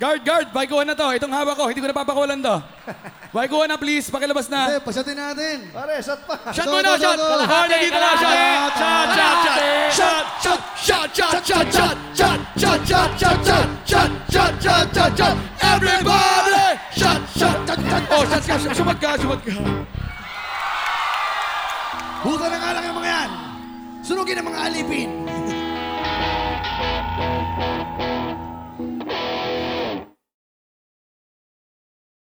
Guard, guard, baikuhan na to. Itong hawak ko, hindi ko napapakulan to. Baikuhan na please, pakilabas na. Hindi, pasatin natin. Pare, shot pa. Shot mo na, shot! Kalahati, dito na, shot! Shot, shot, shot! Shot, shot, shot, shot, shot, shot, shot, shot, shot, shot, shot, shot, shot, shot, shot, Everybody! Shot, shot, shot, shot. Oh, shot ka, sumat ka, sumat ka. Huta na nga lang yung mga yan. Sunugin ang mga alipin.